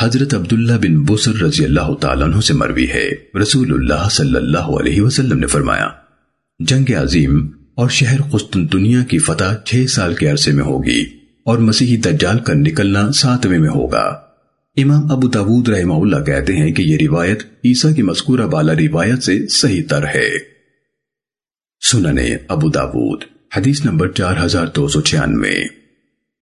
حضرت عبداللہ بن بسر رضی اللہ تعالیٰ عنہ سے مروی ہے۔ رسول اللہ صلی اللہ علیہ وسلم نے فرمایا، جنگ عظیم اور شہر قسطنطنیہ کی فتح چھ سال کے عرصے میں ہوگی اور مسیحی دجال کا نکلنا ساتویں میں ہوگا۔ امام ابو تابود رحمہ اللہ کہتے ہیں کہ یہ روایت عیسیٰ کی مذکورہ بالا روایت سے صحیح تر ہے۔ سننے ابو داود، حدیث نمبر چار ہزار دو سو چھیانوے۔